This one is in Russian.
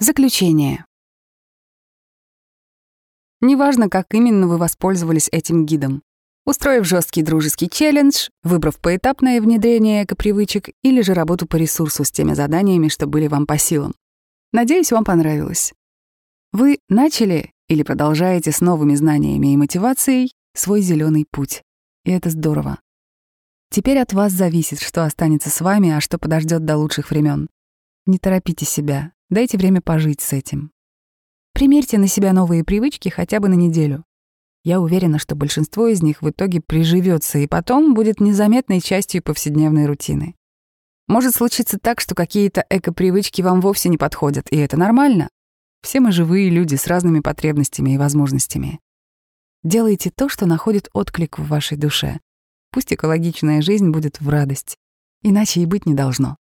Заключение. Неважно, как именно вы воспользовались этим гидом. Устроив жесткий дружеский челлендж, выбрав поэтапное внедрение эко-привычек или же работу по ресурсу с теми заданиями, что были вам по силам. Надеюсь, вам понравилось. Вы начали или продолжаете с новыми знаниями и мотивацией свой зеленый путь. И это здорово. Теперь от вас зависит, что останется с вами, а что подождет до лучших времен. Не торопите себя, Дайте время пожить с этим. Примерьте на себя новые привычки хотя бы на неделю. Я уверена, что большинство из них в итоге приживется и потом будет незаметной частью повседневной рутины. Может случиться так, что какие-то эко-привычки вам вовсе не подходят, и это нормально. Все мы живые люди с разными потребностями и возможностями. Делайте то, что находит отклик в вашей душе. Пусть экологичная жизнь будет в радость. Иначе и быть не должно.